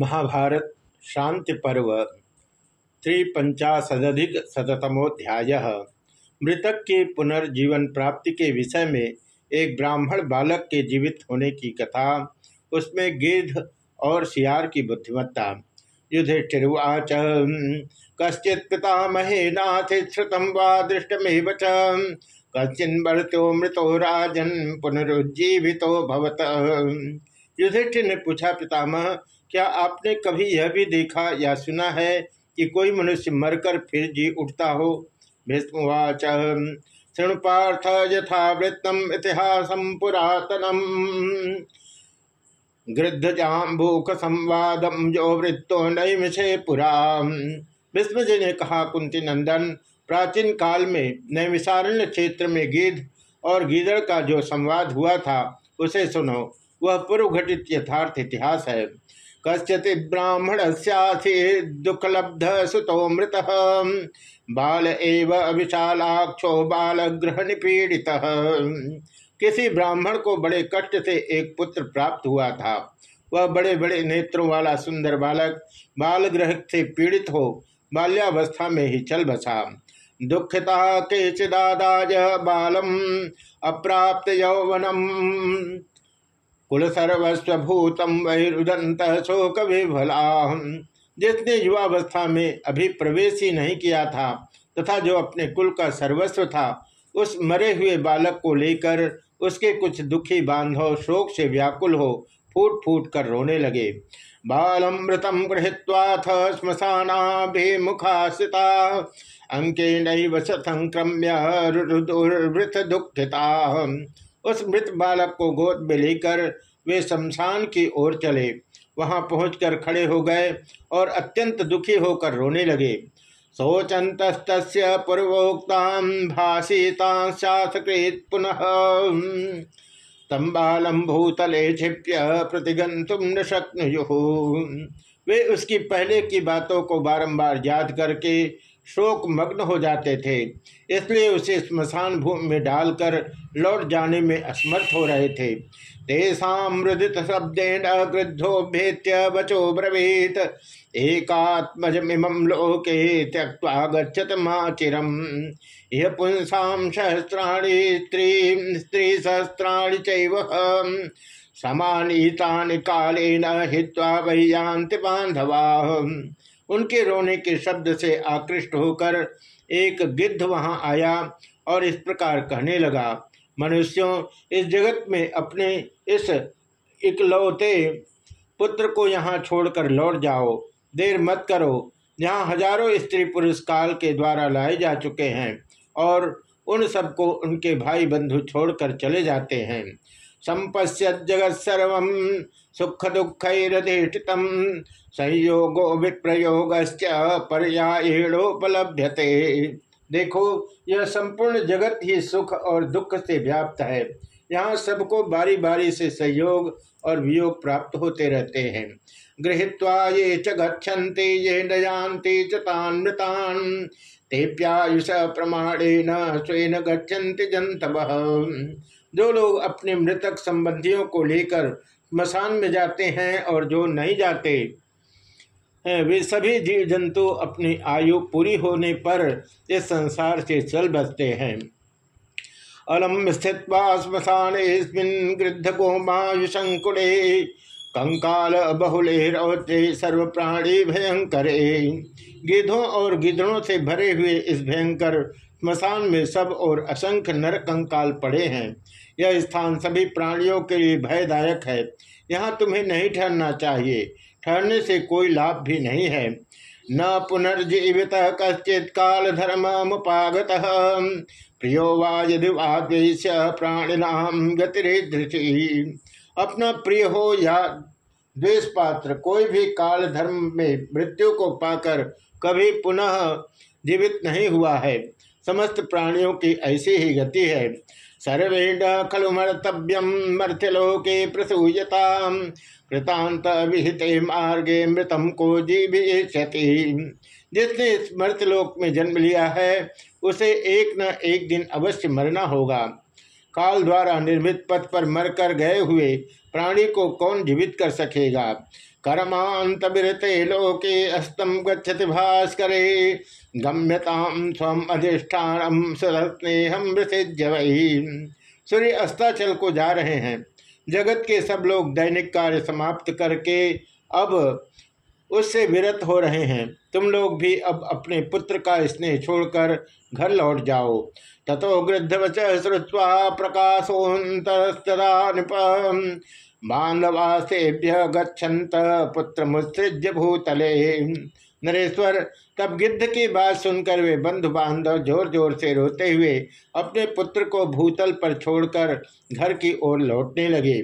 महाभारत शांति पर्व त्रिपंचाशदिक शतमोध्याय मृतक के पुनर्जीवन प्राप्ति के विषय में एक ब्राह्मण बालक के जीवित होने की कथा, उसमें गिद्ध और सियार की बुद्धिमत्ता। युधिष्ठिर्वाच कश्चित पितामहे नाथ श्रुतम वा दृष्टमेव कश्चिन मृत्यो मृतो राजन, पुनरुज्जीवितो भवत। युधिष्ठिर ने पूछा, पितामह क्या आपने कभी यह भी देखा या सुना है कि कोई मनुष्य मरकर फिर जी उठता हो? भीष्मवाच शृणु पार्थ यथावृत्तम इतिहास पुरातनम। गृद्धजाम्बूक संवादम जो वृत्तो नैमिषे पुरा भीष्म जी ने कहा, कुंती नंदन, प्राचीन काल में नैमिषारण्य क्षेत्र में गिद्ध और गीदड़ का जो संवाद हुआ था, उसे सुनो। वह पूर्व घटित यथार्थ इतिहास है। कस्यति ब्राह्मण दुखलब्ध सुतो मृत। बाल एव विशालाक्षो बाल ग्रह निपीड़ित किसी ब्राह्मण को बड़े कष्ट से एक पुत्र प्राप्त हुआ था। वह बड़े बड़े नेत्रों वाला सुंदर बालक बाल ग्रह से पीड़ित हो बाल्यावस्था में ही चल बसा। दुखिता के चिदादाज बालम अप्राप्त यौवनम। कुल सर्वस्वभूतम वैरुदंत शोक विभला जिसने युवावस्था में अभी प्रवेश ही नहीं किया था, तथा जो अपने कुल का सर्वस्व था, उस मरे हुए बालक को लेकर उसके कुछ दुखी बांधव शोक से व्याकुल हो फूट फूट कर रोने लगे। बालमृतम गृहत्वाथ श्मशानाभिमुखासिता अंके नैव संक्रम्य दुखिता उस मृत बालक को गोद में लेकर वे शमशान की ओर चले। वहाँ पहुंचकर खड़े हो गए और अत्यंत दुखी होकर रोने लगे। शोचंत पूर्वोक्ता भाषिताशासकृत पुनः। तम्बालम भूतले क्षिप्य प्रतिगंतुम न शक्नुयु। वे उसकी पहले की बातों को बारंबार याद करके शोक मग्न हो जाते थे, इसलिए उसे स्मशान भूमि में डालकर लौट जाने में असमर्थ हो रहे थे। तेषामृदित शब्देन गृद्धो भेत्य बचो ब्रवीत, एकात्मजमिमं लोके त्यक्त्वा गच्छत माचिरम यह पुंसा सहस्राणी स्त्री स्त्री सहस्राणी चैव समानीतानि कालेन हित्वा वैयांति बांधवा उनके रोने के शब्द से आकृष्ट होकर एक गिद्ध वहाँ आया और इस प्रकार कहने लगा, मनुष्यों, इस जगत में अपने इस इकलौते पुत्र को यहाँ छोड़कर लौट जाओ। देर मत करो। यहाँ हज़ारों स्त्री पुरुष काल के द्वारा लाए जा चुके हैं और उन सबको उनके भाई बंधु छोड़कर चले जाते हैं। संपश्यत जगत सर्व सुख दुखरधिष्ठित संयोगो विप्रयोग पर्यायोपलभ्यते देखो, यह संपूर्ण जगत ही सुख और दुख से व्याप्त है। यहाँ सबको बारी बारी से सहयोग और वियोग प्राप्त होते रहते हैं। गृहीत्वा ये च ये नयांति चान्मृतान तेप्यायुष प्रमाणेन स्वेन गच्छन्ति जंतव जो लोग अपने मृतक संबंधियों को लेकर स्मशान में जाते हैं और जो नहीं जाते वे सभी जीव जंतु अपनी आयु पूरी होने पर इस संसार से चल बसते हैं। अलम स्थित श्मशान गृद्ध गोमायुशंकुड़े कंकाल बहुले रोते सर्व प्राणी भयंकर। गिधों और गिदड़ों से भरे हुए इस भयंकर स्मशान में सब और असंख्य नर कंकाल पड़े हैं। यह स्थान सभी प्राणियों के लिए भयदायक है। यहाँ तुम्हें नहीं ठहरना चाहिए। ठहरने से कोई लाभ भी नहीं है। न पुनर्जीवित कश्चित काल धर्म मुपागत प्रियो वा यदि वाद्वेश प्राणिनाम गतिरेदृषि अपना प्रिय हो या द्वेष पात्र कोई भी काल धर्म में मृत्यु को पाकर कभी पुनः जीवित नहीं हुआ है। समस्त प्राणियों की ऐसी ही गति है। सर्वेण खलु मर्तव्यम मर्थलोके प्रसूयता कृतांत विहित मार्गे मृतम को जीविष्यति। जिसने इस मृतलोक में जन्म लिया है, उसे एक न एक दिन अवश्य मरना होगा। काल द्वारा निर्मित पथ पर मरकर गए हुए प्राणी को कौन जीवित कर सकेगा? कर्मांत विरते लोके अस्तम गच्छति भास्करे। गम्यताम स्वम अधिष्ठान स्नेहम वही सूर्य अस्ताचल को जा रहे हैं। जगत के सब लोग दैनिक कार्य समाप्त करके अब उससे विरत हो रहे हैं। तुम लोग भी अब अपने पुत्र का स्नेह छोड़कर घर लौट जाओ। तथो गृद्धवच श्रुवा प्रकाशोन्तरस्तदा नृप। बांधवासेभ्य गच्छन्त पुत्र भूतले। नरेश्वर, तब गिद्ध की बात सुनकर वे बंधु बांधव ज़ोर ज़ोर से रोते हुए अपने पुत्र को भूतल पर छोड़कर घर की ओर लौटने लगे।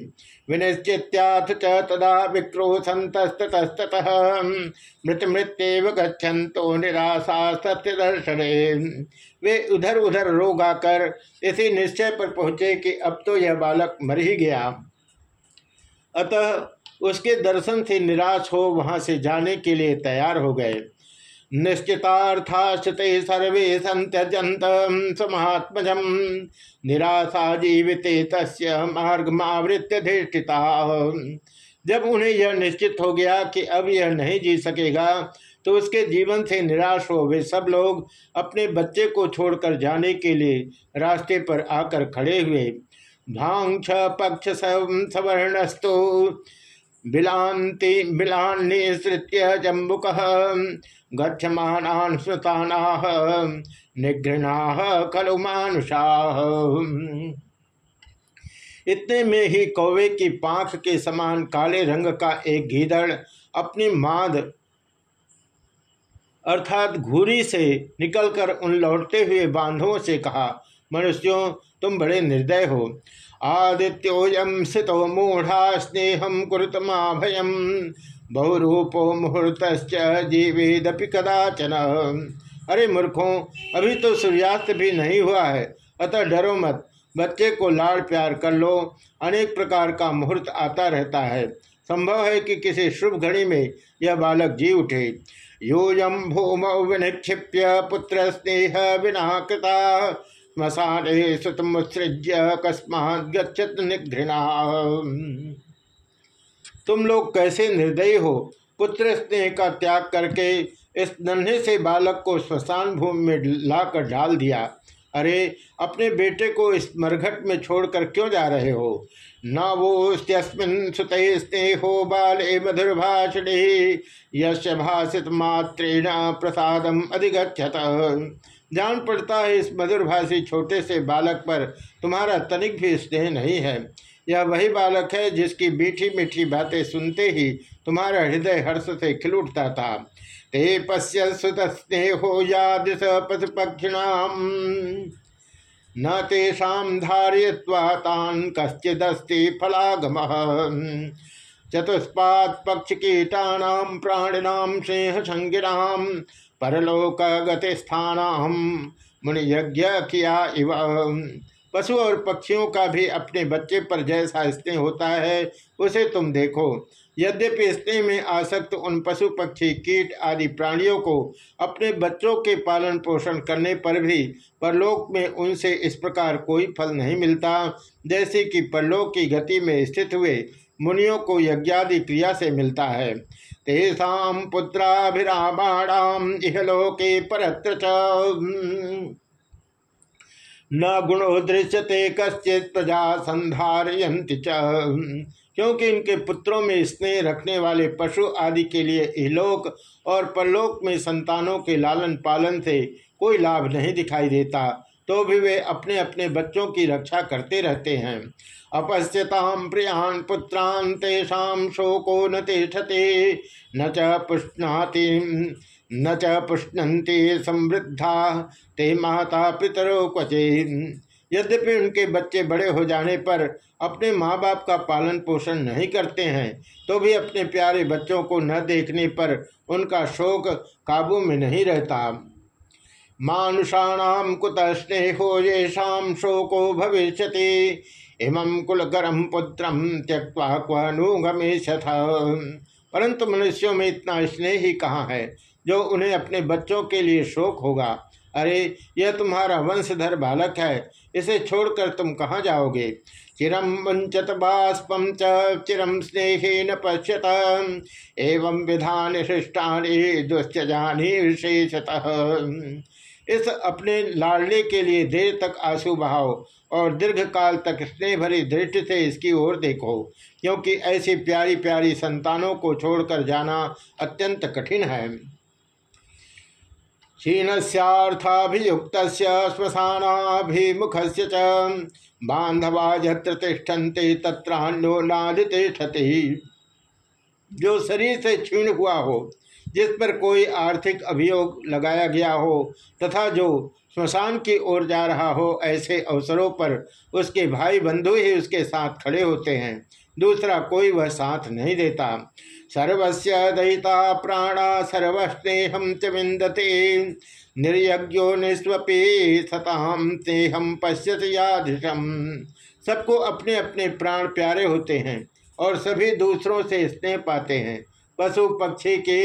विनिश्चित्याथ च तदा विक्रोशंतस्तत मृत मृत्यव गो निराशा सत्य दर्शन वे उधर उधर रोग आकर इसी निश्चय पर पहुँचे कि अब तो यह बालक मर ही गया। अतः उसके दर्शन से निराश हो वहाँ से जाने के लिए तैयार हो गए। निश्चितार्थाश्चते सर्वे संत्यजंत समात्मज निराशा जीवित तस्य मार्गमावृत्य जब उन्हें यह निश्चित हो गया कि अब यह नहीं जी सकेगा तो उसके जीवन से निराश हो वे सब लोग अपने बच्चे को छोड़कर जाने के लिए रास्ते पर आकर खड़े हुए। भाँग छ पक्ष सवर्णस्तु। बिलांति बिलान्निश्रित्य जम्बुक गच्छमानान स्मृतानाह निगृणाह खलु मानुषाह इतने में ही कौवे की पाख के समान काले रंग का एक गीदड़ अपनी माद अर्थात घूरी से निकलकर उन लौटते हुए बांधवों से कहा, मनुष्यों, तुम बड़े निर्दय हो। आदित्योयम स्थितो मूढ़ा स्नेहम कुरुतमा भयम बहुरूपो मुहूर्त जीवेदपि कदाचन। अरे मूर्खों, अभी तो सूर्यास्त भी नहीं हुआ है। अतः डरो मत। बच्चे को लाड़ प्यार कर लो। अनेक प्रकार का मुहूर्त आता रहता है। संभव है कि किसी शुभ घड़ी में यह बालक जी उठे। यूयम भूम विनिक्षिप्य पुत्र स्नेह विना कृता स्मशाने सुतमुत्सृज्य अकस्मात गच्छत निघृणा तुम लोग कैसे निर्दयी हो? पुत्र स्नेह का त्याग करके इस नन्हे से बालक को स्मशान भूमि में लाकर डाल दिया। अरे, अपने बेटे को इस मरघट में छोड़कर क्यों जा रहे हो? न वो सुत स्नेहो बाले मधुर भाषणे यश भाषित मात्रेण प्रसादम अधिगछत जान पड़ता है इस मधुरभाषी छोटे से बालक पर तुम्हारा तनिक भी स्नेह नहीं है। यह वही बालक है जिसकी मीठी मीठी बातें सुनते ही तुम्हारा हृदय हर्ष से खिल उठता था। ते पश्य सुत स्नेहो याद पशुपक्षिणाम। न तेषा धारय्वातान कश्चिदस्ति फलागम। चतुष्पाद पक्ष कीटानाम प्राणिनाम स्नेह संगिनाम परलोक गतिस्थान मुनि यज्ञ किया इव। पशु और पक्षियों का भी अपने बच्चे पर जैसा स्नेह होता है, उसे तुम देखो। यद्यपि स्नेह में आसक्त उन पशु, पक्षी, कीट आदि प्राणियों को अपने बच्चों के पालन पोषण करने पर भी परलोक में उनसे इस प्रकार कोई फल नहीं मिलता। जैसे कि परलोक की गति में स्थित हुए मुनियों को यज्ञादि क्रिया से मिलता है। तेषा पुत्राभिरामाणाम इहलोके परत्र न गुणो दृश्यते कश्चित प्रजा संधारयंति क्योंकि इनके पुत्रों में स्नेह रखने वाले पशु आदि के लिए इहलोक और परलोक में संतानों के लालन पालन से कोई लाभ नहीं दिखाई देता तो भी वे अपने अपने बच्चों की रक्षा करते रहते हैं। अपश्यताम प्रियान पुत्रान तेषा शोको न तिष्ठते, न च न च पुष्णन्ति समृद्धा, ते माता पितरो क्वचे यद्यपि उनके बच्चे बड़े हो जाने पर अपने माँ बाप का पालन पोषण नहीं करते हैं तो भी अपने प्यारे बच्चों को न देखने पर उनका शोक काबू में नहीं रहता। मानुषाणाम कुत स्नेहो ये शोको भविष्य इमं कुलकरम पुत्रम त्यक्वा क्वनुगमेशथ परंतु मनुष्यों में इतना स्नेह ही कहाँ है? जो उन्हें अपने बच्चों के लिए शोक होगा। अरे, यह तुम्हारा वंशधर बालक है। इसे छोड़कर तुम कहाँ जाओगे? चिरम मुंचत बाष्पम च चिरम स्नेह न पश्यत। एवं विधान सृष्टानी दुश्चजानी विशेषतः इस अपने लाडले के लिए देर तक आँसू बहाओ और दीर्घ काल तक स्नेह भरी दृष्टि से इसकी ओर देखो, क्योंकि ऐसी प्यारी प्यारी संतानों को छोड़कर जाना अत्यंत कठिन है। क्षीणस्यार्थाभियुक्त श्मशानाभिमुख से बांधवा यत्र तिष्ठन्ते तत्रान्यो नादितिष्ठति। जो शरीर से क्षीण हुआ हो, जिस पर कोई आर्थिक अभियोग लगाया गया हो, तथा जो स्मशान की ओर जा रहा हो, ऐसे अवसरों पर उसके भाई बंधु ही उसके साथ खड़े होते हैं। दूसरा कोई वह साथ नहीं देता। सर्वस्य दयिता प्राणा सर्वस्नेहम च विंदते निर्यज्ञो निस्वपी सताम तेहम पश्यत याधिशम सबको अपने अपने प्राण प्यारे होते हैं और सभी दूसरों से स्नेह पाते हैं। पशु पक्षी के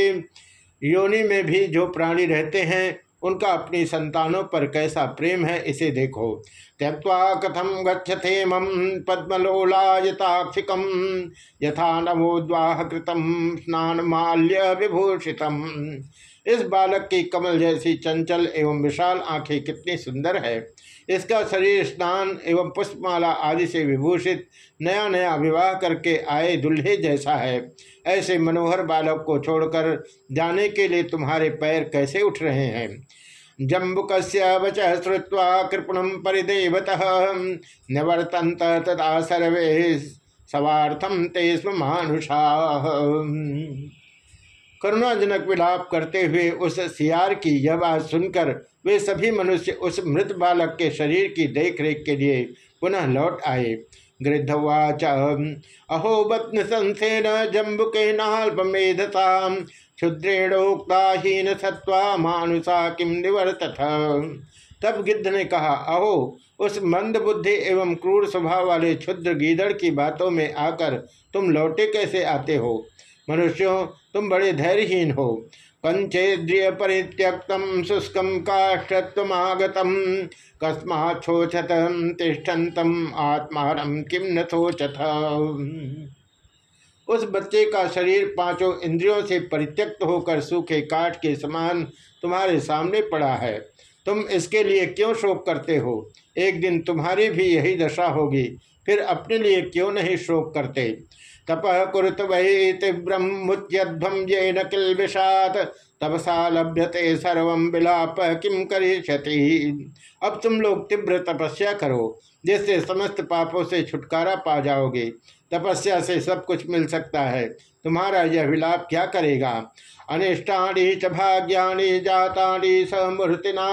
योनि में भी जो प्राणी रहते हैं उनका अपनी संतानों पर कैसा प्रेम है, इसे देखो। त्यक्वा कथम गच्छते मम पद्मलोलायताक्षिकम, यथा नवोद्वाह कृतम स्नान माल्य विभूषितम इस बालक की कमल जैसी चंचल एवं विशाल आँखें कितनी सुंदर है। इसका शरीर स्नान एवं पुष्पमाला आदि से विभूषित नया नया विवाह करके आए दुल्हे जैसा है। ऐसे मनोहर बालक को छोड़कर जाने के लिए तुम्हारे पैर कैसे उठ रहे हैं? जम्बुक वच श्रुवा कृपण परिदेवत। निवर्तंत तथा सर्वे सवार्थम ते स्म मानुषा करुणाजनक विलाप करते हुए उस सियार की यह बात सुनकर वे सभी मनुष्य उस मृत बालक के शरीर की देखरेख के लिए पुनः लौट आए। गृद्धवाच, अहो बत्न संसेन जम्बुके नाल्पमेधता क्षुद्रेणोक्ताहीन सत्वा मानुषा किम निवर्त तब गिद्ध ने कहा, अहो, उस मंद बुद्धि एवं क्रूर स्वभाव वाले क्षुद्र गीदड़ की बातों में आकर तुम लौटे कैसे आते हो? मनुष्यों तुम बड़े धैर्यहीन हो। पंचेन्द्रिय परित्यक्तम शुष्कम काष्ठत्वगतम कस्मा छोचत तिष्ठतम आत्मा किम न सोचत उस बच्चे का शरीर पाँचों इंद्रियों से परित्यक्त होकर सूखे काठ के समान तुम्हारे सामने पड़ा है। तुम इसके लिए क्यों शोक करते हो? एक दिन तुम्हारी भी यही दशा होगी, फिर अपने लिए क्यों नहीं शोक करते? तप कुरुत वही तीव्रम मुच्यध्वम ये नकिल विषाद तपसा लभ्यते सर्व विलाप किम करिष्यति? अब तुम लोग तीव्र तपस्या करो, जिससे समस्त पापों से छुटकारा पा जाओगे। तपस्या से सब कुछ मिल सकता है। तुम्हारा यह विलाप क्या करेगा? अनिष्टाणी च भाग्यानि जातानि समूर्तिना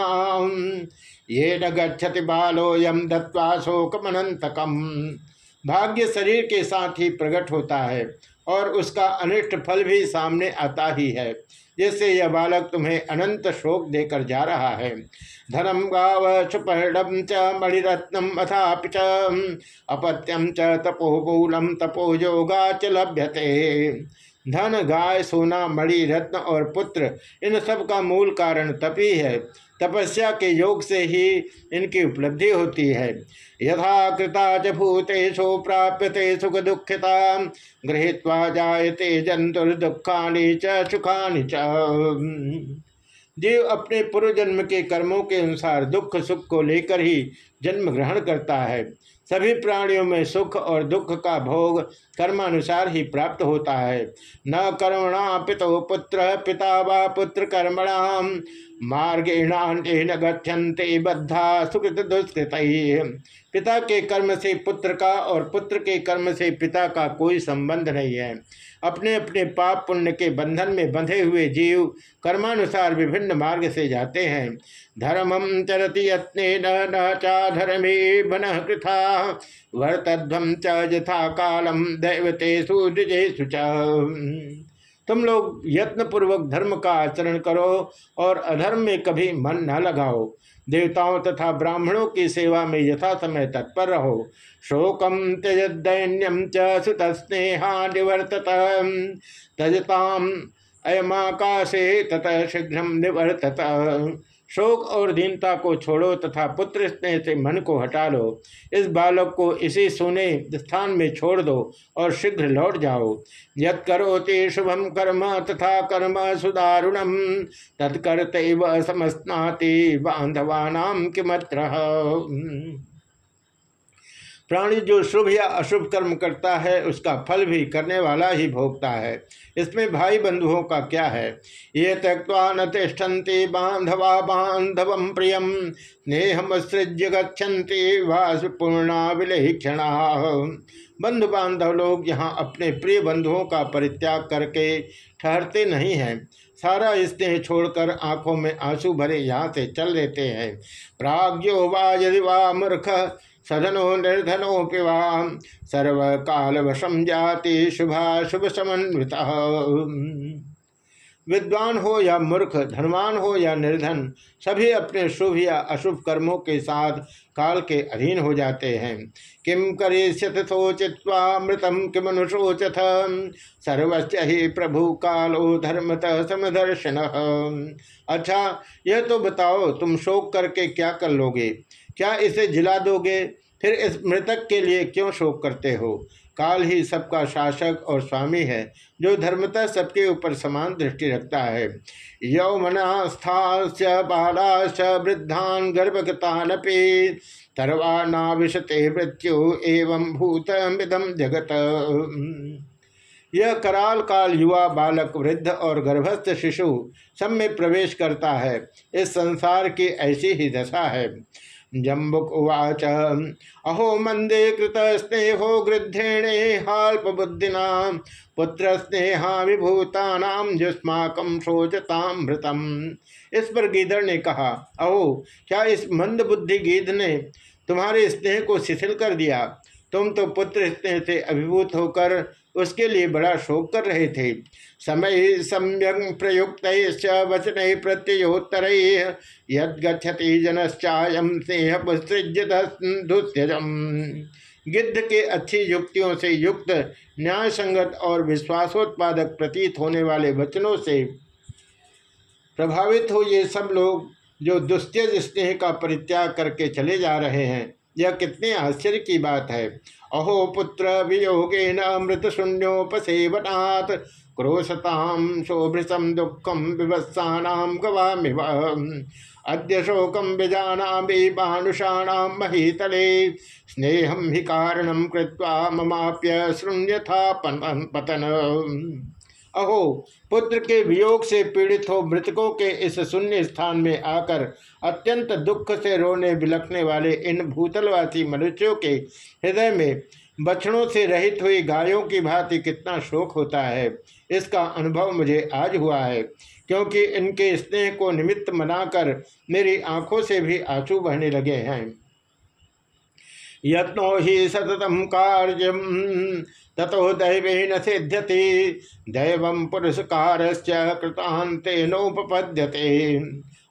ये न गच्छति बालोयम दत्वा शोकमनंतकम भाग्य शरीर के साथ ही प्रकट होता है और उसका अनिष्ट फल भी सामने आता ही है। जिससे यह बालक तुम्हें अनंत शोक देकर जा रहा है। धनम गाव सुपर्णम च मणिरत्नम अथापि च अपत्यम च तपोबूलम तपोयोगा च लभ्यते। धन, गाय, सोना मणि रत्न और पुत्र, इन सब का मूल कारण तपी है। तपस्या के योग से ही इनकी उपलब्धि होती है। यथा कृता च भूतेषु प्राप्यते सुख दुखिता गृहीत्वा जायते जंतुर्दुखानि च सुखानि च। जीव अपने पूर्व जन्म के कर्मों के अनुसार दुख सुख को लेकर ही जन्म ग्रहण करता है। सभी प्राणियों में सुख और दुख का भोग कर्मानुसार ही प्राप्त होता है। न कर्मणा पितो पुत्र, पिता व पुत्र कर्मणाम मार्गेणान गच्छन्ते बद्धा सुकृत दुष्कृत पिता के कर्म से पुत्र का और पुत्र के कर्म से पिता का कोई संबंध नहीं है। अपने अपने पाप पुण्य के बंधन में बंधे हुए जीव कर्मानुसार विभिन्न मार्ग से जाते हैं। धर्मम चरति यत्न न चा धर्मे बन कृथा। वर्तध्वम च यथा कालम दैवते सूर्यजेशु तुम लोग यत्न पूर्वक धर्म का आचरण करो और अधर्म में कभी मन न लगाओ। देवताओं तथा ब्राह्मणों की सेवा में यथा समय तत्पर रहो। शोकम त्यज दैन्यम चुत स्नेहा निवर्तत तजताम अयमाकाशे तत शीघ्र निवर्तत। शोक और दीनता को छोड़ो तथा पुत्र स्नेह से मन को हटा लो। इस बालक को इसी सोने स्थान में छोड़ दो और शीघ्र लौट जाओ। यद करोते शुभम कर्म तथा कर्म सुदारुणम। तत्कर्त समस्नाति बांधवानाम किमत्र। प्राणी जो शुभ या अशुभ कर्म करता है, उसका फल भी करने वाला ही भोगता है। इसमें भाई बंधुओं का क्या है? ये त्यक्वा न तिष्ठन्ति बांधवा बांधव प्रियम स्नेहमसृज्य गच्छन्ति वासपूर्णा विलेक्षणा बंधु बांधव लोग यहाँ अपने प्रिय बंधुओं का परित्याग करके ठहरते नहीं हैं। सारा स्नेह छोड़कर आँखों में आँसू भरे यहाँ से चल देते हैं। प्राग्यो वा यदि वा मूर्ख सधनो निर्धनो पिवा सर्व काल वशम जाति शुभा शुभ समन्वित विद्वान हो या मूर्ख, धनवान हो या निर्धन, सभी अपने शुभ या अशुभ कर्मों के साथ काल के अधीन हो जाते हैं। किम करिष्यत सोचित्वा मृतम किमनुशोचथ सर्वस्व ही प्रभु कालो धर्मत समदर्शन। अच्छा यह तो बताओ, तुम शोक करके क्या कर लोगे? क्या इसे जिला दोगे? फिर इस मृतक के लिए क्यों शोक करते हो? काल ही सबका शासक और स्वामी है, जो धर्मतः सबके ऊपर समान दृष्टि रखता है। यौमनास्थाश्च बालाश्च वृद्धान गर्भगतानपि तरवा विशते मृत्यु एवं भूतमिदम जगत। यह कराल काल युवा बालक, वृद्ध और गर्भस्थ शिशु सब में प्रवेश करता है। इस संसार की ऐसी ही दशा है। जम्बुक उवाच अहो मंदे कृत स्नेहो गृद्धेणे हाल्प बुद्धिना पुत्र स्नेहा विभूतानाम जुस्माकम शोचताम भृतम इस पर गीधर ने कहा, अहो, क्या इस मंद बुद्धि गीध ने तुम्हारे स्नेह को शिथिल कर दिया? तुम तो पुत्र स्नेह से अभिभूत होकर उसके लिए बड़ा शोक कर रहे थे। समय सम्यक प्रयुक्त वचन प्रत्योत्तर यदि जनश्चायम सिंह गिद्ध के अच्छी युक्तियों से युक्त न्याय संगत और विश्वासोत्पादक प्रतीत होने वाले वचनों से प्रभावित हो ये सब लोग जो दुस्त्यज स्नेह का परित्याग करके चले जा रहे हैं। यह कितने आश्चर्य की बात है। अहो पुत्र वियोगे न अमृत शून्योपसेवनात् क्रोशताम शोभृशम दुखम विवत्सा गवामिव। अद्य शोकम विजाना बानुषाणाम महीतले स्नेहम ही कृत्वा ममाप्य शृण्यथा पतन। अहो, पुत्र के वियोग से पीड़ित हो मृतकों के इस शून्य स्थान में आकर अत्यंत दुख से रोने बिलखने वाले इन भूतलवासी मनुष्यों के हृदय में बछड़ों से रहित हुई गायों की भांति कितना शोक होता है। इसका अनुभव मुझे आज हुआ है, क्योंकि इनके स्नेह को निमित्त मनाकर मेरी आँखों से भी आँसू बहने लगे हैं। यत्नो ही सततम कार्यम ततो दैवेन सिद्ध्यति। दैव पुरस्कार कृतांतेनोपपद्यते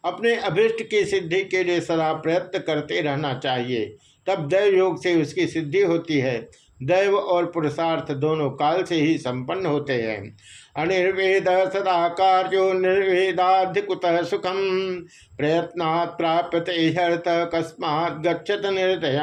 अपने अभिष्ट की सिद्धि के लिए सदा प्रयत्न करते रहना चाहिए। तब दैव योग से उसकी सिद्धि होती है। दैव और पुरुषार्थ दोनों काल से ही संपन्न होते हैं। अनिर्वेद सदा कार्यो निर्वेदाधिकुत सुखम प्रयत्ना प्राप्यते हर्त कस्मात गच्छत निर्दय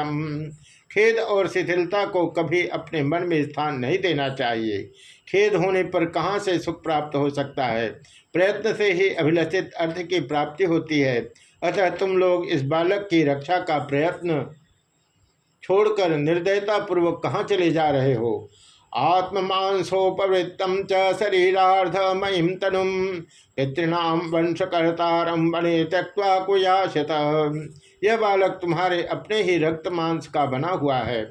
खेद और शिथिलता को कभी अपने मन में स्थान नहीं देना चाहिए। खेद होने पर कहाँ से सुख प्राप्त हो सकता है? प्रयत्न से ही अभिलषित अर्थ की प्राप्ति होती है। अतः तुम लोग इस बालक की रक्षा का प्रयत्न छोड़कर निर्दयता पूर्वक कहाँ चले जा रहे हो? आत्ममांसोपवृत्तम च शरीरार्ध महिम तनुम पितृणाम वंशकर्तारम बने त्यक्वा कुयाशत। यह बालक तुम्हारे अपने ही रक्त मांस का बना हुआ है।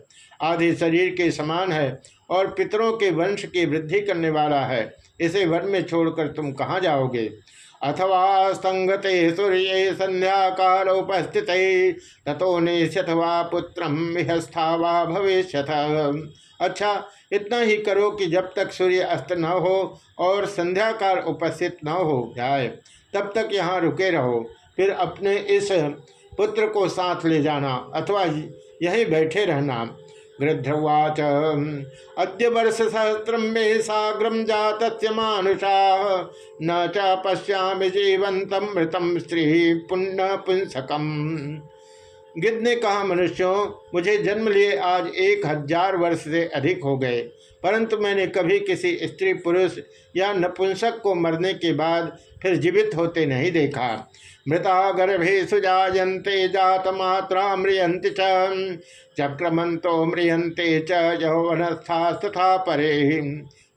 आधे शरीर के समान है और पितरों के वंश की वृद्धि करने वाला है। इसे वन में छोड़कर तुम कहाँ जाओगे? अथवा संगते सूर्य संध्या काल उपस्थित तथो निश्यथवा वा भविष्य अच्छा इतना ही करो कि जब तक सूर्य अस्त न हो और संध्या काल उपस्थित न हो जाए, तब तक यहाँ रुके रहो। फिर अपने इस पुत्र को साथ ले जाना अथवा यहीं बैठे रहना। गृध्रवाच अद्य वर्ष सहस्रम मे साग्रम जात मानुषा न च पश्या जीवंत मृतम स्त्री पुण्य पुंसकम। गिद्ध ने कहा, मनुष्यों, मुझे जन्म लिए आज एक हज़ार वर्ष से अधिक हो गए, परंतु मैंने कभी किसी स्त्री पुरुष या नपुंसक को मरने के बाद फिर जीवित होते नहीं देखा। मृता गर्भे सुजायन्ते जात मात्रा म्रियंति चक्रमंतो म्रियंते च तथा परे।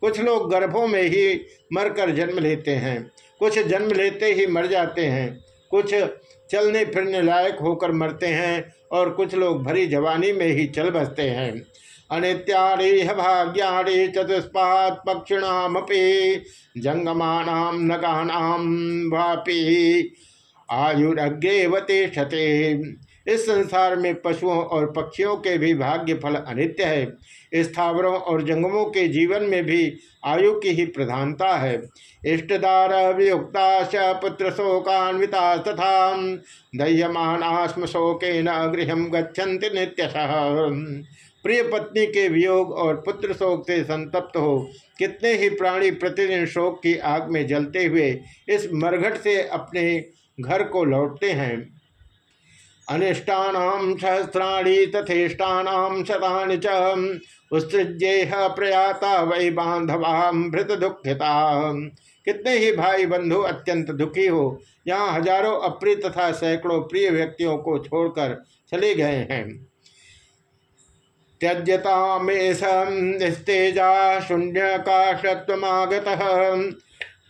कुछ लोग गर्भों में ही मरकर जन्म लेते हैं, कुछ जन्म लेते ही मर जाते हैं, कुछ चलने फिरने लायक होकर मरते हैं और कुछ लोग भरी जवानी में ही चल बसते हैं। अनित्याड़े भाग्याड़े चतुष्पात पक्षिणामपि जंगमानाम नगानाम वापी आयुरग्रेवते क्षते इस संसार में पशुओं और पक्षियों के भी भाग्य फल अनित्य है। स्थावरों और जंगमों के जीवन में भी आयु की ही प्रधानता है। इष्टदार वियुक्ता पुत्र शोकान्विता तथा दह्यमानास्म शोके न गृह गच्छन्ति नित्यश। प्रिय पत्नी के वियोग और पुत्र शोक से संतप्त हो। कितने ही प्राणी प्रतिदिन शोक की आग में जलते हुए इस मरघट से अपने घर को लौटते हैं। अनिष्टान सहस्राणी तथेष्टान शतानि च उत्सृजेह प्रयाता वै बांधवा भृत दुखिता कितने ही भाई बंधु अत्यंत दुखी हो, यहाँ हज़ारों अप्रिय तथा सैकड़ों प्रिय व्यक्तियों को छोड़कर चले गए हैं। त्यजता में स्तेजा शून्य काशत्वगत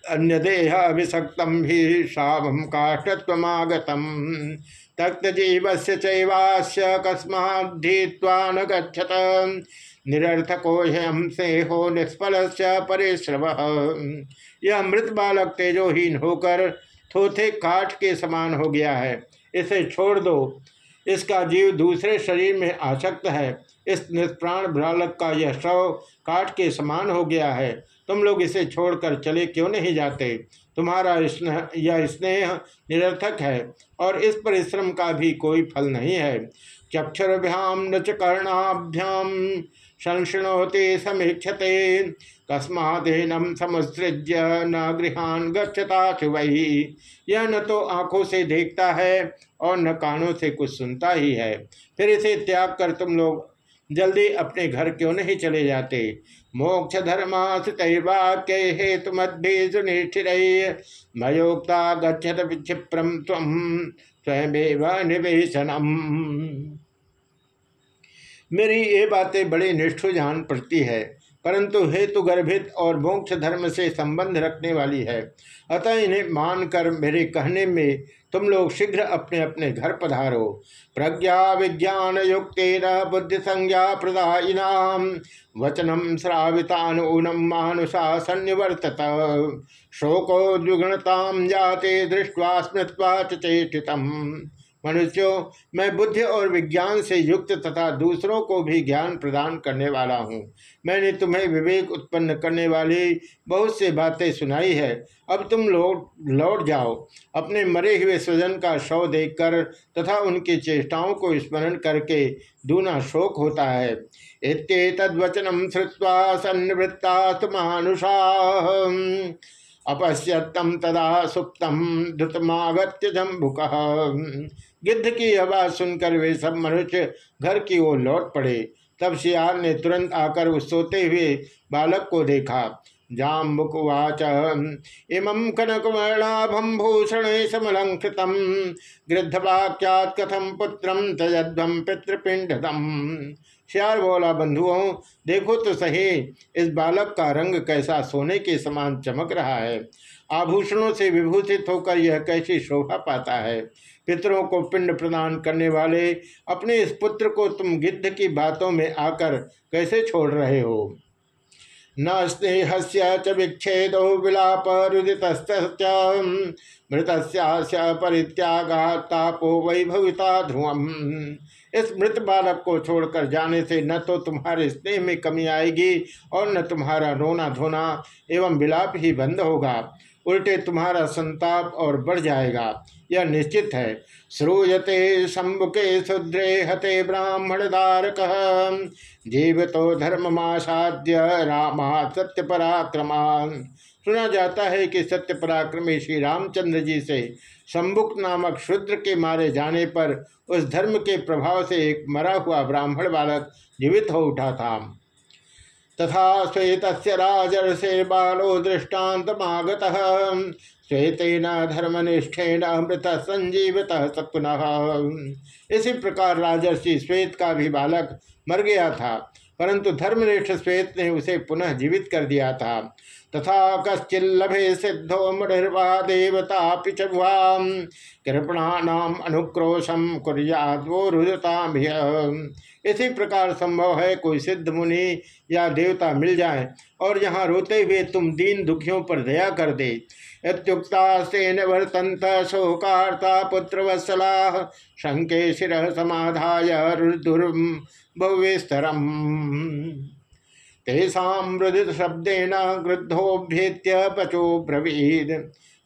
अन्य देह अभिषक्तम भी शावम काष्ठत्वगतम तक्त जीव से चैवास्य कस्माधीत्वा न गच्छत निरर्थको हम हो निष्फल परिश्रम। यह मृत बालक तेजोहीन होकर थोथे काठ के समान हो गया है। इसे छोड़ दो। इसका जीव दूसरे शरीर में आसक्त है। इस निष्प्राण बालक का यह शव काठ के समान हो गया है। तुम लोग इसे छोड़कर चले क्यों नहीं जाते? तुम्हारा स्नेह, यह स्नेह निरर्थक है और इस परिश्रम का भी कोई फल नहीं है। चक्षुरभ्याम न च कर्णाभ्याम संशृणोते समीक्षते। कस्मादेनम समुसृज्य न गृहान गच्छता वही यह न तो आँखों से देखता है और न कानों से कुछ सुनता ही है। फिर इसे त्याग कर तुम लोग जल्दी अपने घर क्यों नहीं चले जाते? मोक्ष धर्मास्वाक्य हेतु मध्य सुनिष्ठिर। मयोक्ता गच्छत क्षिप्रम तम स्वयं निवेशनम। मेरी ये बातें बड़ी निष्ठु जान पड़ती है, परंतु हेतु गर्भित और मोक्ष धर्म से संबंध रखने वाली है। अतः इन्हें मानकर मेरे कहने में तुम लोग शीघ्र अपने अपने घर पधारो। प्रज्ञा विज्ञान युक्त बुद्धि संज्ञा प्रदायिनाम वचनम श्रावितानूनम मानुषा सन्निवर्तत। शोको द्विगुणताम जाते दृष्टवा स्मृत्वा चेष्टितम मनुष्यों, मैं बुद्धि और विज्ञान से युक्त तथा दूसरों को भी ज्ञान प्रदान करने वाला हूँ। मैंने तुम्हें विवेक उत्पन्न करने वाली बहुत से बातें सुनाई है। अब तुम लौट लौट जाओ। अपने मरे हुए स्वजन का शव देखकर तथा उनकी चेष्टाओं को स्मरण करके दूना शोक होता है। इतवचनम श्रुवा सन्वृत्तात्मानुषा अपश्यतम तदा सुप्तम धृतमागत्य जम्बुक। गिद्ध की आवाज़ सुनकर वे सब मनुष्य घर की ओर लौट पड़े। तब शियार ने तुरंत आकर उस सोते हुए बालक को देखा। जाम्बुकुवाच, इमं कनकवर्णाभं भूषण समलंकृत। गृद्धवाक्यात कथम पुत्रम तयध्वम पितृपिंडम श्यार बोला बंधुओं देखो तो सही, इस बालक का रंग कैसा सोने के समान चमक रहा है। आभूषणों से विभूषित होकर यह कैसी शोभा पाता है। पितरों को पिंड प्रदान करने वाले, अपने इस पुत्र को तुम गिद्ध की बातों में आकर कैसे छोड़ रहे हो? न स्नेह से विच्छेद विलाप रुदित मृत परित्यागा तापो वैभविता ध्रुवम। इस मृत बालक को छोड़कर जाने से न तो तुम्हारे स्नेह में कमी आएगी और न तुम्हारा रोना धोना एवं विलाप ही बंद होगा। उल्टे तुम्हारा संताप और बढ़ जाएगा। यह निश्चित है। श्रूयते शंभुके शुद्रे हते ब्राह्मण धारक जीव तो धर्ममासाद्य रामा सत्य पराक्रमान सुना जाता है कि सत्य पराक्रमी श्री रामचंद्र जी से शंभुक नामक शुद्र के मारे जाने पर उस धर्म के प्रभाव से एक मरा हुआ ब्राह्मण बालक जीवित हो उठा था। तथा श्वेत राजर्षे बालो दृष्टान्तमागत। श्वेतेन धर्मनिष्ठेन अमृत संजीवित सत्पुनः इसी प्रकार राजर्षि श्वेत का भी बालक मर गया था, परंतु धर्मनिष्ठ श्वेत ने उसे पुनः जीवित कर दिया था। तथा कश्चिल्लभे सिद्धो मुढ़वा देवता कृपणानाम अनुक्रोशम कुरियादोरुदताम इसी प्रकार संभव है कोई सिद्ध मुनि या देवता मिल जाए और यहाँ रोते हुए तुम दीन दुखियों पर दया कर दे। इतुक्ता से निवर्तंत शोकार्ता पुत्र वत्सला शंके शिव समाधाय भव्यस्तरम। तेषा मृदित शब्देन गृद्धोभ्येत्य पचो ब्रवीद।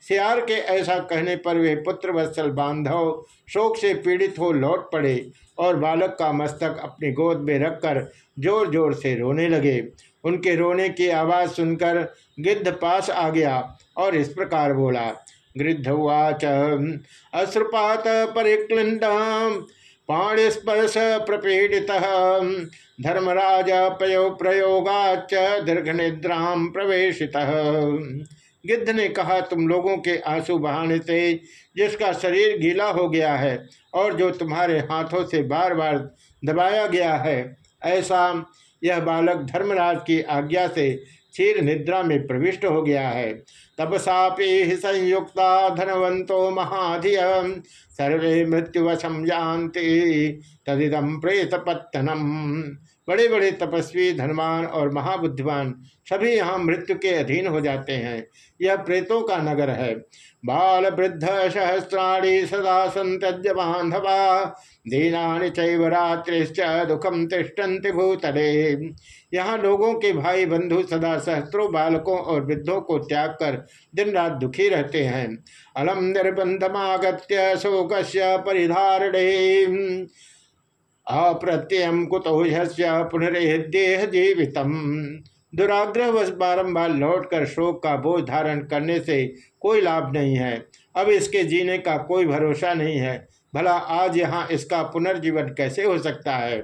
सियार के ऐसा कहने पर वे पुत्र वत्सल बांधव शोक से पीड़ित हो लौट पड़े और बालक का मस्तक अपनी गोद में रखकर ज़ोर ज़ोर से रोने लगे। उनके रोने की आवाज़ सुनकर गिद्ध पास आ गया और इस प्रकार बोला गृद्ध उच अश्रुपात परिक्लिंड पाणिस्पर्श प्रपीड़ित, धर्मराज पयो प्रयोगाच दीर्घ निद्रा प्रवेशित। गिद्ध ने कहा, तुम लोगों के आँसू बहाने से जिसका शरीर गीला हो गया है और जो तुम्हारे हाथों से बार बार दबाया गया है, ऐसा यह बालक धर्मराज की आज्ञा से क्षीर निद्रा में प्रविष्ट हो गया है। तपसापि संयुक्ता धनवंतो महाधिय सर्वे मृत्युवशम जानते तदिदम प्रेत पत्तनम बड़े बड़े तपस्वी, धनवान और महाबुद्धिमान सभी यहाँ मृत्यु के अधीन हो जाते हैं। यह प्रेतों का नगर है। बाल वृद्ध सहस्राणी सदा संत्यज बांधवा दीना चैवरात्रिश्च दुखम तिष्ठन्ति भूतले। यहाँ लोगों के भाई बंधु सदा सहस्त्रों बालकों और वृद्धों को त्याग कर दिन रात दुखी रहते हैं। अलम निर्बंधमागत्य शोक परिधारणे। अप्रत्ययम कुतो पुनरेह जीवित दुराग्रह बारम्बार लौटकर शोक का बोझ धारण करने से कोई लाभ नहीं है। अब इसके जीने का कोई भरोसा नहीं है। भला आज यहाँ इसका पुनर्जीवन कैसे हो सकता है?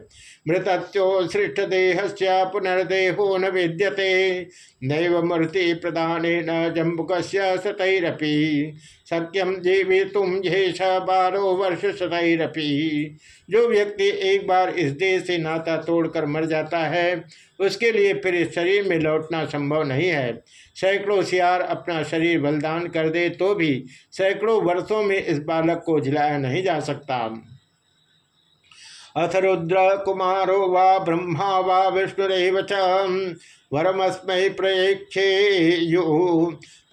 मृत्यो सृष्ट देह पुनर्देहो न विद्यते। नैव मूर्ति प्रदान न जम्बुक सतरपी। सक्यम जीवी तुम ये बारो वर्ष सदैरपी। जो व्यक्ति एक बार इस देह से नाता तोड़कर मर जाता है, उसके लिए फिर इस शरीर में लौटना संभव नहीं है। सैकड़ों सियार अपना शरीर बलिदान कर दे तो भी सैकड़ों वर्षों में इस बालक को जिलाया नहीं जा सकता। अथ रुद्र कुमारो वा ब्रह्मा वा विष्णुरव च वरमस्म प्रयेक्षे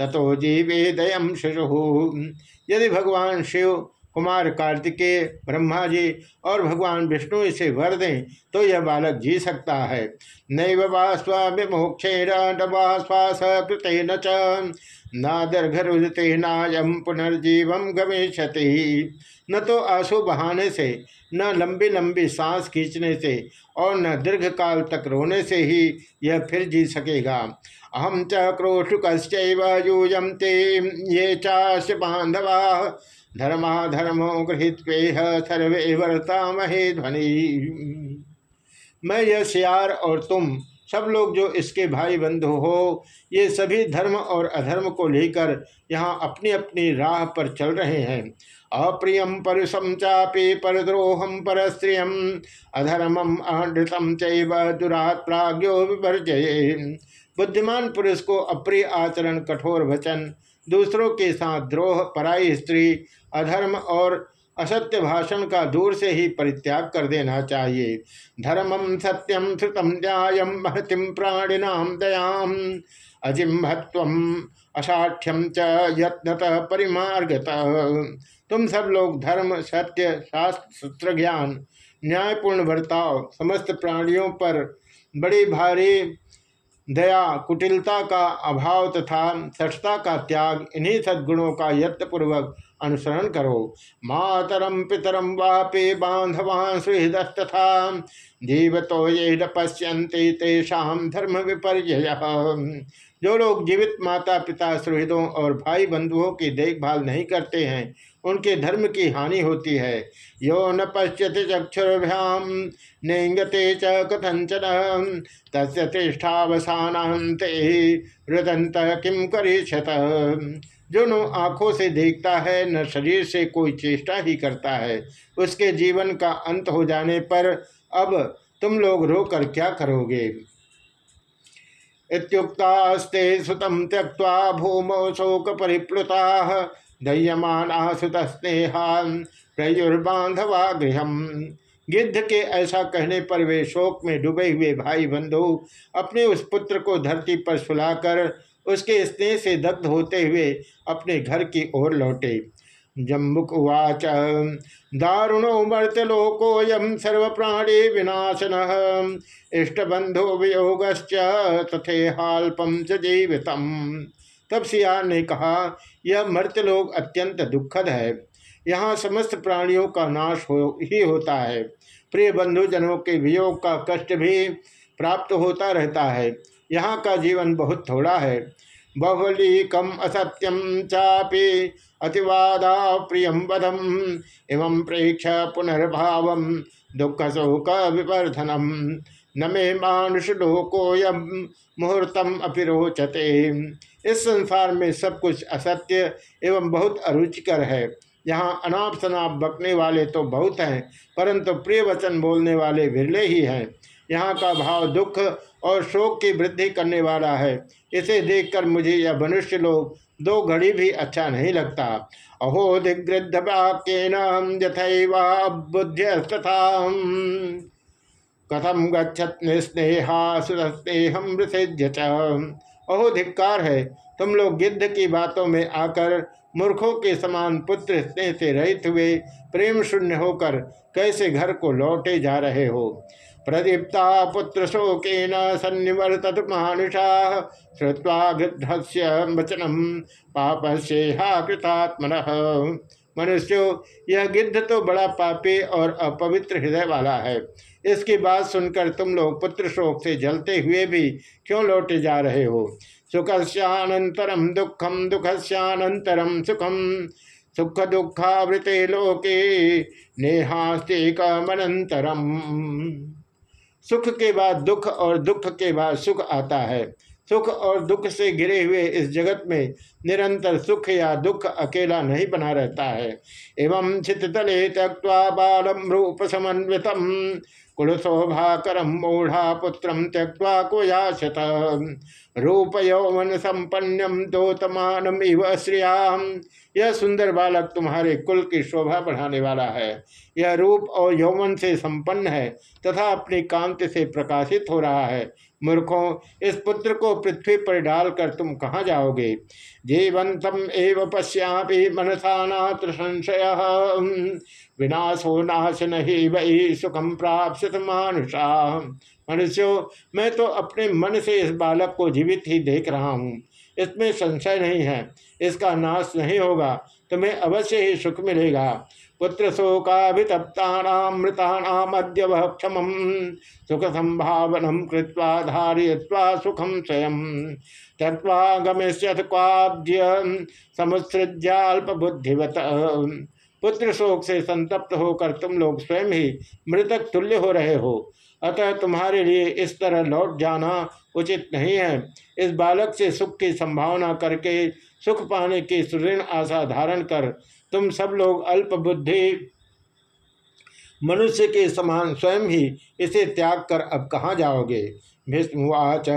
तथो जीवेदयम शिशु। यदि भगवान शिव, कुमार कार्तिकेय ब्रह्मा जी और भगवान विष्णु इसे वर दें तो यह बालक जी सकता है। नैव वा स्वविमोक्षेण न वा श्वास कृतेन च। न दीर्घरुजते नायम पुनर्जीव न तो आँसू बहाने से, न लंबी लंबी सांस खींचने से और न दीर्घ काल तक रोने से ही यह फिर जी सकेगा। अहम च क्रोशुक यूयम ते ये चाश बांधवा धर्मा धर्मो गृहित सर्वे वर्ता महे ध्वनि। मैं यह सियार और तुम सब लोग जो इसके भाई बंधु हो, ये सभी धर्म और अधर्म को लेकर यहाँ अपनी अपनी राह पर चल रहे हैं। अप्रियम परुषम चापे परद्रोहम परस्त्रियम अधर्मम अहृतम चैव दुरात बुद्धिमान पुरुष को अप्रिय आचरण कठोर वचन, दूसरों के साथ द्रोह पराई स्त्री, अधर्म और असत्य भाषण का दूर से ही परित्याग कर देना चाहिए। धर्मम सत्यम श्रुतम न्याय महतिम प्राणिनाम दयाम अजिम्भत्व असाठ्यम च यत्नत परिमार्गत। तुम सब लोग धर्म, सत्य, शास्त्र, सूत्र, ज्ञान, न्यायपूर्ण बर्ताव, समस्त प्राणियों पर बड़ी भारी दया, कुटिलता का अभाव तथा सठता का त्याग, इन्हीं सद्गुणों का यत्नपूर्वक अनुसरण करो। मातरम पितरम वापे बांधवान सुहृदस्तथा जीव तो ये न पश्यंते तेषाम धर्म विपर्य जो लोग जीवित माता पिता सुहृदों और भाई बंधुओं की देखभाल नहीं करते हैं, उनके धर्म की हानि होती है। यो न पश्यति चक्षुर्भ्याम नेंगते च कथंचन तस्य तिष्ठावसानते रुदंत किम करीक्षत जो न आँखों से देखता है, न शरीर से कोई चेष्टा ही करता है। उसके जीवन का अंत हो जाने पर अब तुम लोग रोकर क्या करोगे? इत्युक्तास्ते सुतम त्यक्ता भूमौ शोक परिप्लुता दह्यमाना सुत स्नेहान प्रयुर्बांधवा गृह गिद्ध के ऐसा कहने पर वे शोक में डूबे हुए भाई बंधु अपने उस पुत्र को धरती पर सुलाकर उसके स्नेह से दग्ध होते हुए अपने घर की ओर लौटे। जम्बुक उवाच, दारुणो सर्व प्राणी विनाशन। इष्टबंधो वियोग तथे हाल्पम च जीवितम। तब सियार ने कहा, यह मर्तलोक अत्यंत दुखद है। यहाँ समस्त प्राणियों का नाश हो, ही होता है। प्रिय बंधुजनों के वियोग का कष्ट भी प्राप्त होता रहता है। यहाँ का जीवन बहुत थोड़ा है। बहुलीकम असत्यम चापी अतिवादा प्रियम वदम एवं प्रेक्ष पुनर्भाव दुख शोक विवर्धनम। न मे मानुष लोकोयम मुहूर्तम अपिरोचते। इस संसार में सब कुछ असत्य एवं बहुत अरुचिकर है। यहाँ अनाप शनाप बकने वाले तो बहुत हैं, परंतु प्रिय वचन बोलने वाले विरले ही हैं। यहाँ का भाव दुख और शोक की वृद्धि करने वाला है। इसे देखकर मुझे यह मनुष्य लोग, दो घड़ी भी अच्छा नहीं लगता। अहो दिग्ध वाक्यन यथवा बुद्धिस्तथा कथम गच्छत निस्नेहा अहो, धिक्कार है, तुम लोग गिद्ध की बातों में आकर मूर्खों के समान पुत्र स्नेह से रहित हुए, प्रेम शून्य होकर कैसे घर को लौटे जा रहे हो? प्रदीप्ता पुत्र शोकन सन्निवर्तत मानुषा श्रुवा गृद्ध से वचनम पाप से कृतात्मन मनुष्यो, यह गिद्ध तो बड़ा पापी और अपवित्र हृदय वाला है। इसकी बात सुनकर तुम लोग पुत्र शोक से जलते हुए भी क्यों लौटे जा रहे हो? सुखस्यानंतरम दुखम दुखस्यानंतरम सुखम सुख। दुखावृते लोके नेहास्ते कमनंतरम सुख के बाद दुख और दुख के बाद सुख आता है। सुख और दुख से गिरे हुए इस जगत में निरंतर सुख या दुख अकेला नहीं बना रहता है। एवं चितले त्यक्वा बालम रूप समन्वितम कुल शोभाकरम मूढ़ा पुत्र त्यक्वा कुयाशत। रूप यौवन संपन्नम दोतमानम इव श्रियाम। यह सुंदर बालक तुम्हारे कुल की शोभा बढ़ाने वाला है। यह रूप और यौवन से संपन्न है तथा अपनी कांति से प्रकाशित हो रहा है। मूर्खों, इस पुत्र को पृथ्वी पर डालकर तुम कहाँ जाओगे? जीवंतम एव पश्यापि मनसा नात्र संशय। विनाशो नाश नहीं वही सुखम प्राप्त मानुषा। मनुष्यो, मैं तो अपने मन से इस बालक को जीवित ही देख रहा हूँ। इसमें संशय नहीं है। इसका नाश नहीं होगा। तुम्हें अवश्य ही सुख मिलेगा। पुत्र शोकाभितप्तामृतामद्य वह क्षम सुख संभावनम कृत्वा धारय्वा सुखम स्वयं। त्यक्वा गमिष्यथ क्वाद्य समुत्सृज्याल्प पुत्र शोक से संतप्त होकर तुम लोग स्वयं ही मृतक तुल्य हो रहे हो। अतः तुम्हारे लिए इस तरह लौट जाना उचित नहीं है। इस बालक से सुख की संभावना करके, सुख पाने की सुदृढ़ आशा धारण कर तुम सब लोग अल्प बुद्धि मनुष्य के समान स्वयं ही इसे त्याग कर अब कहाँ जाओगे? भीष्मवाच।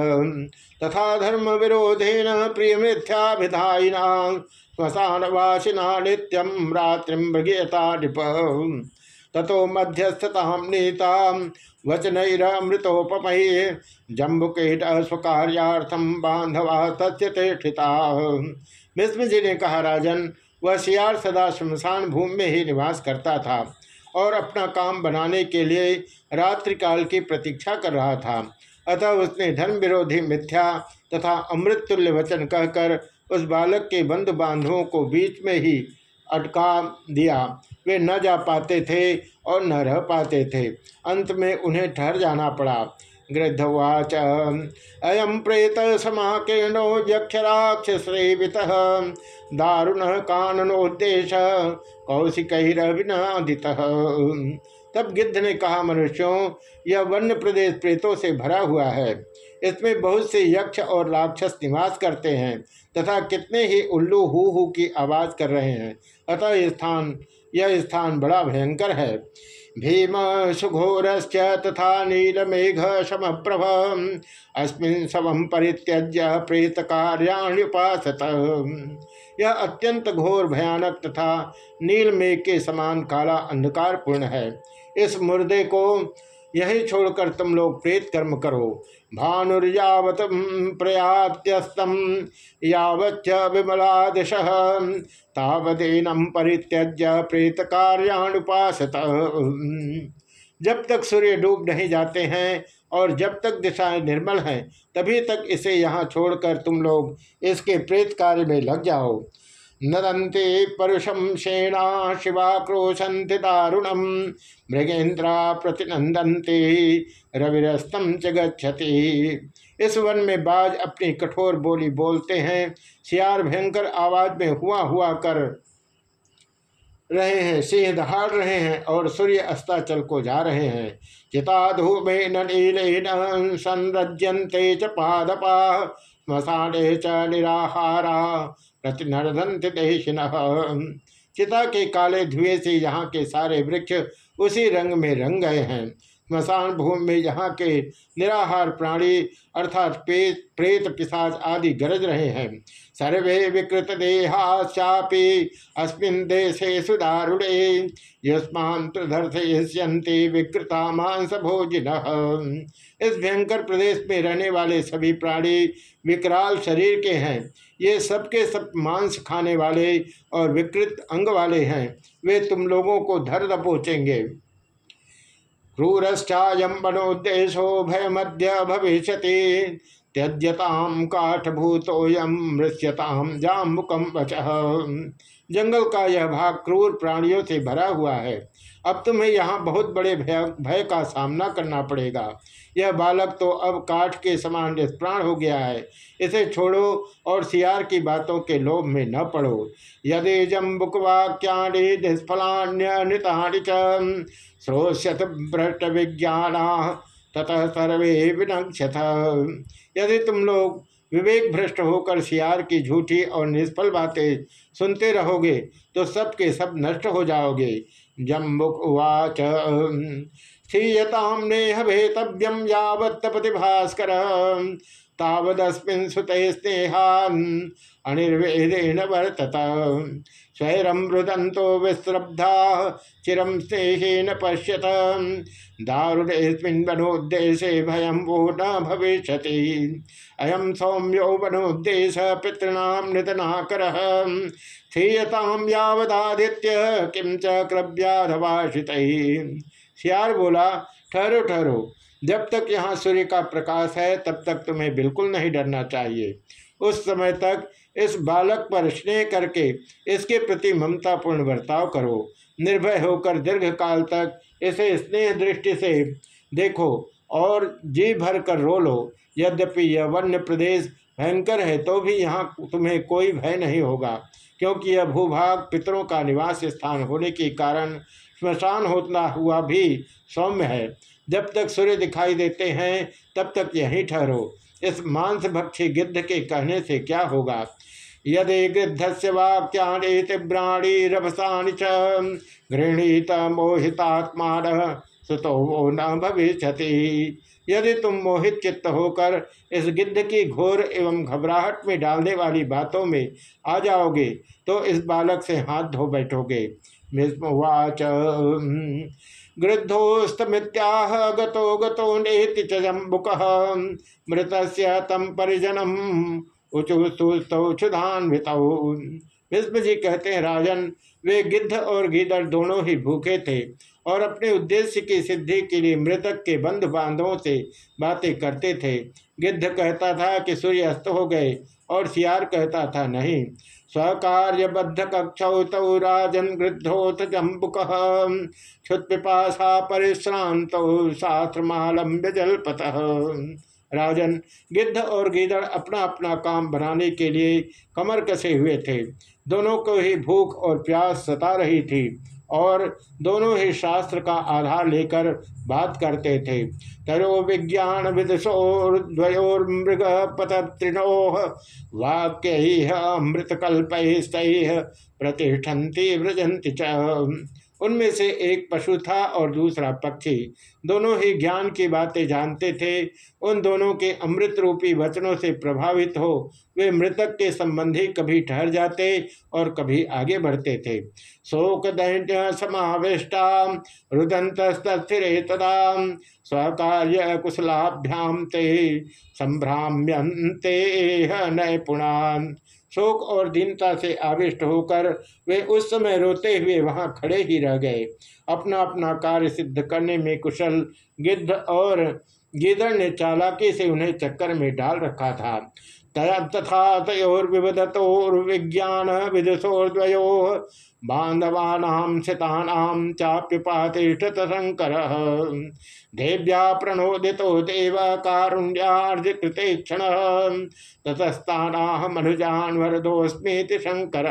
तथा धर्म विरोधेन प्रिय मिथ्याभिधायिना नित्यम रात्रि मृगीयता नृप। ततो मध्यस्थता नीता वचनमृतोपमये जम्बुकेट स्वकार्याथम बांधवा तथ्यतिष्ठिता भीष्म जी ने कहा, राजन वह सियार सदा शमशान भूमि में ही निवास करता था और अपना काम बनाने के लिए रात्रिकाल की प्रतीक्षा कर रहा था। अतः उसने धर्म विरोधी मिथ्या तथा अमृत तुल्य वचन कहकर उस बालक के बंधु बांधवों को बीच में ही अटका दिया। वे न जा पाते थे और न रह पाते थे। अंत में उन्हें ठहर जाना पड़ा। गृद्धवाच अयम प्रेत समाकीर्णो यक्षराक्षसेवित दारुण काननोद्देश कौशिकहिरभिनादित तब गिद्ध ने कहा, मनुष्यों, यह वन्य प्रदेश प्रेतों से भरा हुआ है। इसमें बहुत से यक्ष और राक्षस निवास करते हैं तथा कितने ही उल्लू हु हु की आवाज़ कर रहे हैं। अतः स्थान, यह स्थान बड़ा भयंकर है। भीम सुघोरश्च तथा नीलमेघ समप्रभ, अस्मिन् शवम परित्यज्य प्रेत कार्याण्युपासत यह अत्यंत घोर, भयानक तथा नीलमेघ के समान काला अंधकार पूर्ण है। इस मुर्दे को यही छोड़कर तुम लोग प्रेत कर्म करो। भानुर्यावत प्रयात्यस्तम यावच्च विमलादिश तावदेनम परित्यज्य प्रेत कार्यानुपासत। जब तक सूर्य डूब नहीं जाते हैं और जब तक दिशाएँ निर्मल हैं, तभी तक इसे यहाँ छोड़कर तुम लोग इसके प्रेत कार्य में लग जाओ। नदंते परुषम शेणा शिवा क्रोशंति दारुणम मृगेन्द्रा प्रतिनंदनते रविरस्तम च गच्छति। इस वन में बाज अपनी कठोर बोली बोलते हैं। सियार भयंकर आवाज़ में हुआ हुआ कर रहे हैं, सिंह दहाड़ रहे हैं और सूर्य अस्ताचल को जा रहे हैं। चिता धूमे नील संरज्यंते च पादपा, स्मशाने च निराहारा। प्रतिनर्दंत देशिन चिता के काले धुएँ से यहाँ के सारे वृक्ष उसी रंग में रंग गए हैं। स्मशान भूमि में यहाँ के निराहार प्राणी अर्थात प्रेत पिशाच आदि गरज रहे हैं। सर्वे विकृत देहापी अस्मिन देशे सुदारुणे युष्मांतर्शयंती विकृता मांस भोजिन इस भयंकर प्रदेश में रहने वाले सभी प्राणी विकराल शरीर के हैं। ये सबके सब मांस खाने वाले और विकृत अंग वाले हैं। वे तुम लोगों को धर दबोचेंगे क्रूरश्चायम भय मध्य भविष्य त्यज्यताम काठभूतोयम मृष्यताम जामुकम वच। जंगल का यह भाग क्रूर प्राणियों से भरा हुआ है। अब तुम्हें यहाँ बहुत बड़े भय भय का सामना करना पड़ेगा। यह बालक तो अब काठ के समान निष्प्राण हो गया है। इसे छोड़ो और सियार की बातों के लोभ में न पड़ो। यदि च श्रोष्यत भ्रष्ट विज्ञान ततः सर्वे विनक्षथ यदि तुम लोग विवेक भ्रष्ट होकर सियार की झूठी और निष्फल बातें सुनते रहोगे तो सब के सब नष्ट हो जाओगे। जम्बुक उवाच। स्थीयताम नेह भेतव्यम सुते अनिर्वेदेन वर्तत। विश्रब्धा चिरम स्नेहेन पश्यत। दारुणेस्मिन् वनोद्देशे भयं वो न भविष्यति। अयम सौम्यो वनोद्देश पितॄणां यावदादित्य किं च सियार बोला, ठहरो ठहरो। जब तक यहाँ सूर्य का प्रकाश है, तब तक तुम्हें बिल्कुल नहीं डरना चाहिए। उस समय तक इस बालक पर स्नेह करके इसके प्रति ममतापूर्ण बर्ताव करो। निर्भय होकर दीर्घ काल तक इसे स्नेह दृष्टि से देखो और जी भर कर रो लो। यद्यपि यह वन्य प्रदेश भयंकर है तो भी यहाँ तुम्हें कोई भय नहीं होगा, क्योंकि यह भूभाग पितरों का निवास स्थान होने के कारण स्मशान होता हुआ भी सौम्य है। जब तक सूर्य दिखाई देते हैं, तब तक यहीं ठहरो। इस मांस भक्षी गिद्ध के कहने से क्या होगा? यदि गृद्ध से वाक्याणी तीव्राणी रभसानी च गृहणीत मोहितात्मा सुतो वो न भविष्य यदि तुम मोहित चित्त होकर इस गिद्ध की घोर एवं घबराहट में डालने वाली बातों में आ जाओगे तो इस बालक से हाथ धो बैठोगे। भीष्मवाच गृद्धोस्तमित्याह गतो गतो नेति च मृत तम परिजनम उचुस्तुस्तौ क्षुधान्वितौ। विष्णु जी कहते हैं, राजन, वे गिद्ध और गीदड़ दोनों ही भूखे थे और अपने उद्देश्य की सिद्धि के लिए मृतक के बंधु बांधवों से बातें करते थे। गिद्ध कहता था कि सूर्य अस्त हो गए और सियार कहता था, नहीं स्वकार्यबद्ध कक्षौ तौ राजन गृद्धोथ जम्बुक। क्षुत्पिपाशा परिश्रांत शास्त्रमालंब्य जलपत राजन गिद्ध और गिदड़ अपना अपना काम बनाने के लिए कमर कसे हुए थे। दोनों को ही भूख और प्यास सता रही थी। और दोनों ही शास्त्र का आधार लेकर बात करते थे। तरो विज्ञान विदुषोर्द्वयोर्मृग त्रिनो वाक्य ही अमृत कल्प प्रतिष्ठन्ति व्रजंति च। उनमें से एक पशु था और दूसरा पक्षी। दोनों ही ज्ञान की बातें जानते थे। उन दोनों के अमृत रूपी वचनों से प्रभावित हो, वे मृतक के संबंधी कभी ठहर जाते और कभी आगे बढ़ते थे। शोक दैन्य समाविष्टा रुदंत स्थिर तदा, स्वकार्य कुशलाभ्याम ते संभ्राम्यंते नय पुणान शोक और दीनता से आविष्ट होकर वे उस समय रोते हुए वहाँ खड़े ही रह गए। अपना अपना कार्य सिद्ध करने में कुशल, गिद्ध और गिदड़ ने चालाकी से उन्हें चक्कर में डाल रखा था। तथा तयोर्विवदतोर्विज्ञान विदुषोर्द्वयो बांधवानाम शतानाम चाप्युपातिष्ठत शंकर देव्या प्रणोदितो देव कारुण्यार्जिकृते क्षण। ततस्ता मनुजान वरदोस्मीति शंकर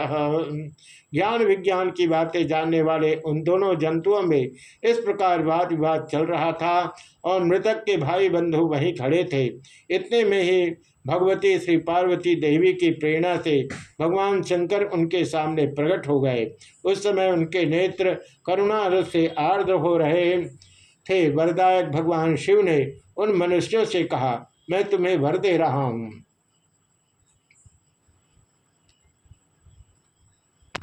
ज्ञान विज्ञान की बातें जानने वाले उन दोनों जंतुओं में इस प्रकार वाद विवाद चल रहा था और मृतक के भाई बंधु वहीं खड़े थे। इतने में ही भगवती श्री पार्वती देवी की प्रेरणा से भगवान शंकर उनके सामने प्रकट हो गए। उस समय उनके नेत्र करुणा रस से आर्द्र हो रहे थे। वरदायक भगवान शिव ने उन मनुष्यों से कहा, मैं तुम्हें वर दे रहा हूँ।